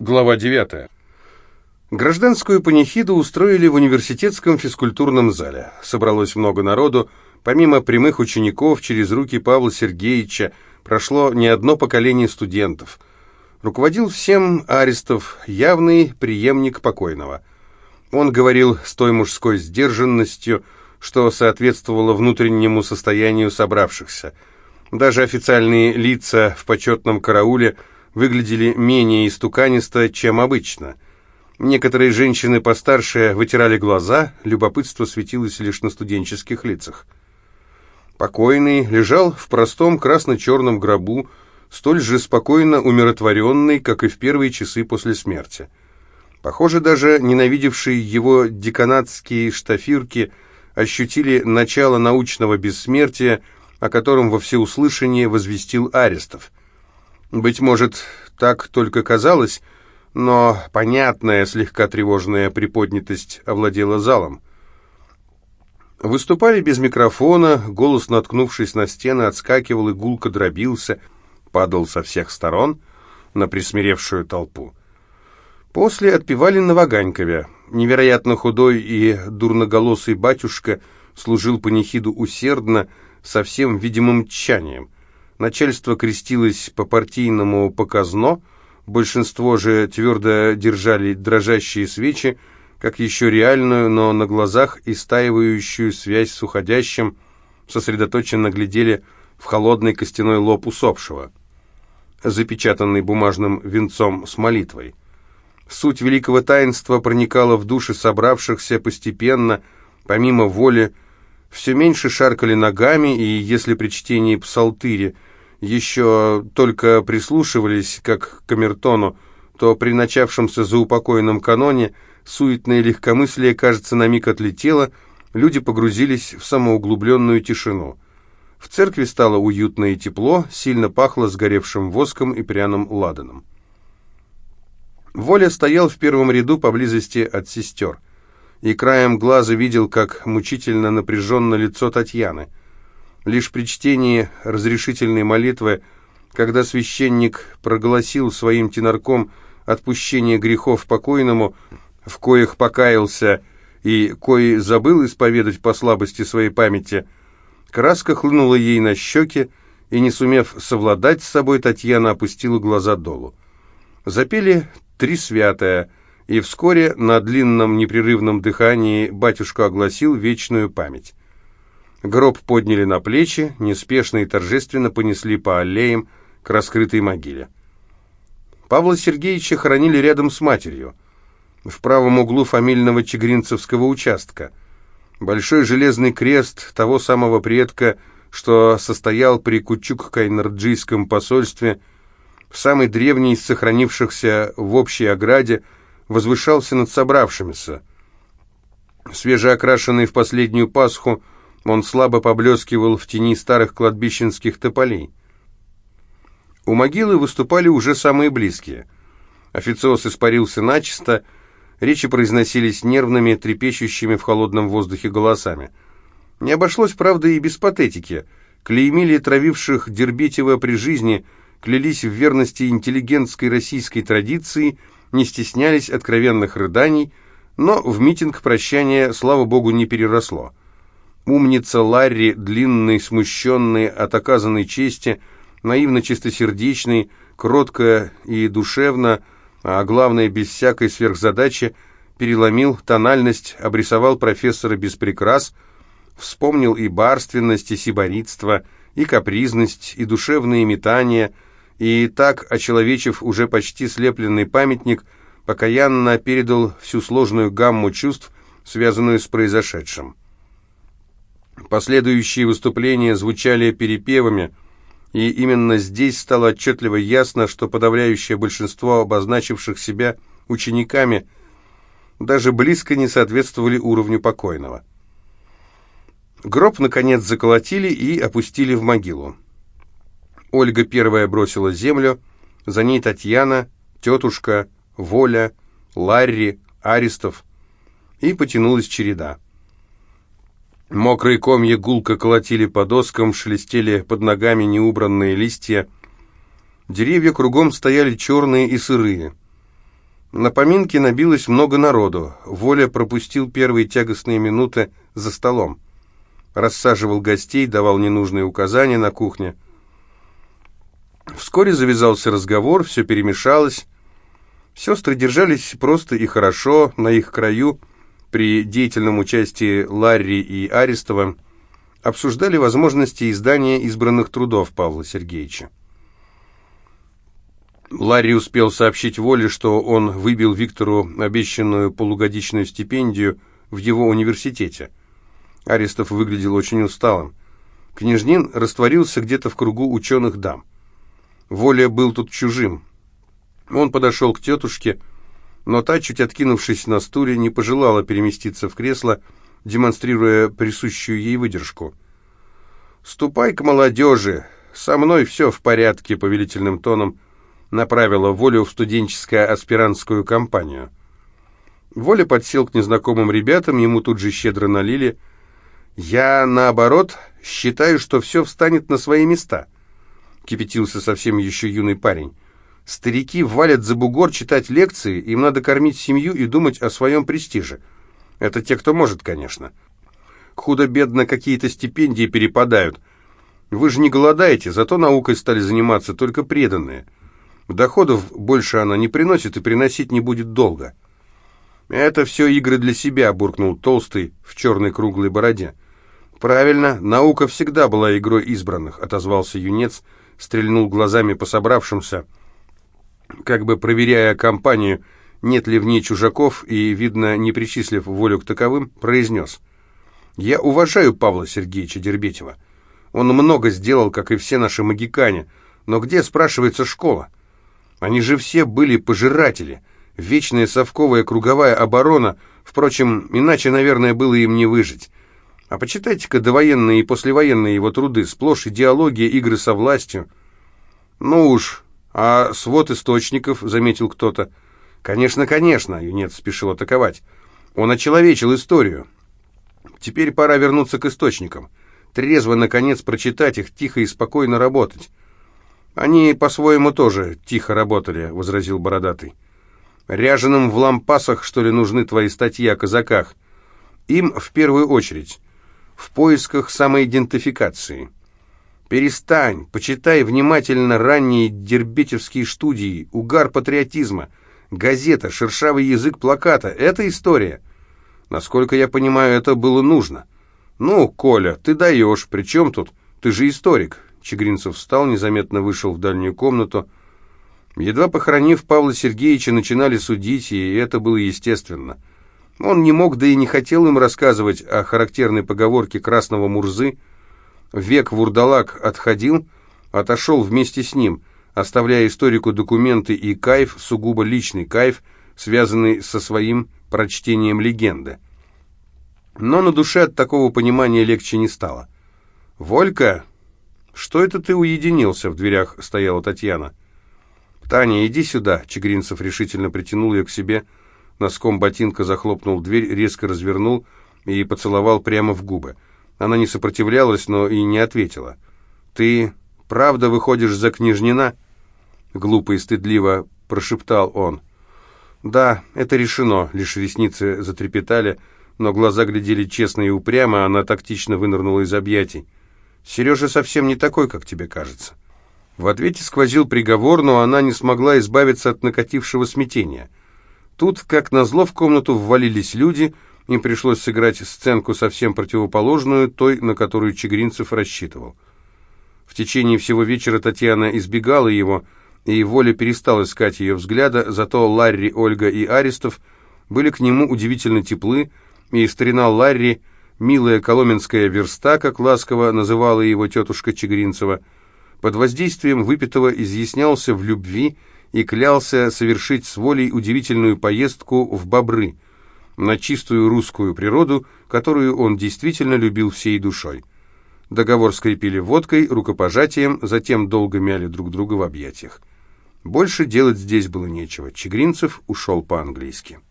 Глава 9. Гражданскую панихиду устроили в университетском физкультурном зале. Собралось много народу. Помимо прямых учеников, через руки Павла Сергеевича прошло не одно поколение студентов. Руководил всем Арестов, явный преемник покойного. Он говорил с той мужской сдержанностью, что соответствовало внутреннему состоянию собравшихся. Даже официальные лица в почетном карауле – выглядели менее истуканисто, чем обычно. Некоторые женщины постарше вытирали глаза, любопытство светилось лишь на студенческих лицах. Покойный лежал в простом красно-черном гробу, столь же спокойно умиротворенный, как и в первые часы после смерти. Похоже, даже ненавидевшие его деканатские штафирки ощутили начало научного бессмертия, о котором во всеуслышание возвестил Арестов – быть может, так только казалось, но понятная, слегка тревожная приподнятость овладела залом. Выступали без микрофона, голос, наткнувшись на стены, отскакивал и гулко дробился, падал со всех сторон на присмиревшую толпу. После отпевали на Ваганькове. Невероятно худой и дурноголосый батюшка служил панихиду усердно, со всем видимым тчанием. Начальство крестилось по-партийному показно, большинство же твердо держали дрожащие свечи, как еще реальную, но на глазах истаивающую связь с уходящим, сосредоточенно глядели в холодный костяной лоб усопшего, запечатанный бумажным венцом с молитвой. Суть великого таинства проникала в души собравшихся постепенно, помимо воли, все меньше шаркали ногами, и если при чтении псалтыри – еще только прислушивались, как к камертону, то при начавшемся заупокойном каноне суетное легкомыслие, кажется, на миг отлетело, люди погрузились в самоуглубленную тишину. В церкви стало уютно и тепло, сильно пахло сгоревшим воском и пряным ладаном. Воля стоял в первом ряду поблизости от сестер, и краем глаза видел, как мучительно напряженно лицо Татьяны – Лишь при чтении разрешительной молитвы, когда священник прогласил своим тенорком отпущение грехов покойному, в коих покаялся и кои забыл исповедать по слабости своей памяти, краска хлынула ей на щеки, и, не сумев совладать с собой, Татьяна опустила глаза долу. Запели «Три святая», и вскоре на длинном непрерывном дыхании батюшка огласил вечную память. Гроб подняли на плечи, неспешно и торжественно понесли по аллеям к раскрытой могиле. Павла Сергеевича хоронили рядом с матерью, в правом углу фамильного чегринцевского участка. Большой железный крест того самого предка, что состоял при Кучук-Кайнарджийском посольстве, в самой древней из сохранившихся в общей ограде, возвышался над собравшимися. Свежеокрашенный в последнюю Пасху, он слабо поблескивал в тени старых кладбищенских тополей. У могилы выступали уже самые близкие. Официоз испарился начисто, речи произносились нервными, трепещущими в холодном воздухе голосами. Не обошлось, правда, и без патетики. Клеймили травивших Дербетева при жизни, клялись в верности интеллигентской российской традиции, не стеснялись откровенных рыданий, но в митинг прощания, слава богу, не переросло. Умница Ларри, длинный, смущенный от оказанной чести, наивно чистосердечный, кротко и душевно, а главное, без всякой сверхзадачи, переломил тональность, обрисовал профессора без прикрас, вспомнил и барственность, и сиборитство, и капризность, и душевные метания, и так, очеловечив уже почти слепленный памятник, покаянно передал всю сложную гамму чувств, связанную с произошедшим. Последующие выступления звучали перепевами, и именно здесь стало отчетливо ясно, что подавляющее большинство обозначивших себя учениками даже близко не соответствовали уровню покойного. Гроб, наконец, заколотили и опустили в могилу. Ольга первая бросила землю, за ней Татьяна, тетушка, Воля, Ларри, Аристов, и потянулась череда. Мокрые комья гулко колотили по доскам, шелестели под ногами неубранные листья. Деревья кругом стояли черные и сырые. На поминке набилось много народу. Воля пропустил первые тягостные минуты за столом. Рассаживал гостей, давал ненужные указания на кухне. Вскоре завязался разговор, все перемешалось. Сестры держались просто и хорошо на их краю. При деятельном участии Ларри и Арестова обсуждали возможности издания избранных трудов Павла Сергеевича. Ларри успел сообщить Воле, что он выбил Виктору обещанную полугодичную стипендию в его университете. Арестов выглядел очень усталым. Княжнин растворился где-то в кругу ученых дам. Воля был тут чужим. Он подошел к тетушке, но та, чуть откинувшись на стуле, не пожелала переместиться в кресло, демонстрируя присущую ей выдержку. «Ступай к молодежи, со мной все в порядке», — повелительным тоном направила Волю в студенческую аспирантскую компанию. Воля подсел к незнакомым ребятам, ему тут же щедро налили. «Я, наоборот, считаю, что все встанет на свои места», — кипятился совсем еще юный парень. «Старики валят за бугор читать лекции, им надо кормить семью и думать о своем престиже. Это те, кто может, конечно. Худо-бедно какие-то стипендии перепадают. Вы же не голодаете, зато наукой стали заниматься только преданные». Доходов больше она не приносит и приносить не будет долго. «Это все игры для себя», — буркнул Толстый в черной круглой бороде. «Правильно, наука всегда была игрой избранных», — отозвался юнец, стрельнул глазами по собравшимся, как бы проверяя компанию, нет ли в ней чужаков, и, видно, не причислив волю к таковым, произнес. «Я уважаю Павла Сергеевича Дербетева. Он много сделал, как и все наши магикане, но где, спрашивается, школа? Они же все были пожиратели. Вечная совковая круговая оборона. Впрочем, иначе, наверное, было им не выжить. А почитайте-ка довоенные и послевоенные его труды. Сплошь идеология, игры со властью. Ну уж, а свод источников, заметил кто-то. Конечно, конечно, юнец спешил атаковать. Он очеловечил историю. Теперь пора вернуться к источникам. Трезво, наконец, прочитать их, тихо и спокойно работать. «Они по-своему тоже тихо работали», — возразил Бородатый. «Ряженым в лампасах, что ли, нужны твои статьи о казаках? Им в первую очередь. В поисках самоидентификации. Перестань, почитай внимательно ранние дербетевские студии, угар патриотизма, газета, шершавый язык плаката. Это история. Насколько я понимаю, это было нужно. Ну, Коля, ты даешь, при чем тут? Ты же историк, Чегринцев встал, незаметно вышел в дальнюю комнату. Едва похоронив Павла Сергеевича, начинали судить, и это было естественно. Он не мог, да и не хотел им рассказывать о характерной поговорке красного Мурзы. Век вурдалак отходил, отошел вместе с ним, оставляя историку документы и кайф, сугубо личный кайф, связанный со своим прочтением легенды. Но на душе от такого понимания легче не стало. «Волька!» «Что это ты уединился?» — в дверях стояла Татьяна. «Таня, иди сюда!» — Чегринцев решительно притянул ее к себе, носком ботинка захлопнул дверь, резко развернул и поцеловал прямо в губы. Она не сопротивлялась, но и не ответила. «Ты правда выходишь за княжнина?» Глупо и стыдливо прошептал он. «Да, это решено», — лишь ресницы затрепетали, но глаза глядели честно и упрямо, она тактично вынырнула из объятий. Сережа совсем не такой, как тебе кажется». В ответе сквозил приговор, но она не смогла избавиться от накатившего смятения. Тут, как назло, в комнату ввалились люди, им пришлось сыграть сценку совсем противоположную той, на которую Чегринцев рассчитывал. В течение всего вечера Татьяна избегала его, и воля перестал искать ее взгляда, зато Ларри, Ольга и Аристов были к нему удивительно теплы, и старина Ларри – милая коломенская верста, как ласково называла его тетушка Чегринцева, под воздействием выпитого изъяснялся в любви и клялся совершить с волей удивительную поездку в Бобры, на чистую русскую природу, которую он действительно любил всей душой. Договор скрепили водкой, рукопожатием, затем долго мяли друг друга в объятиях. Больше делать здесь было нечего. Чегринцев ушел по-английски.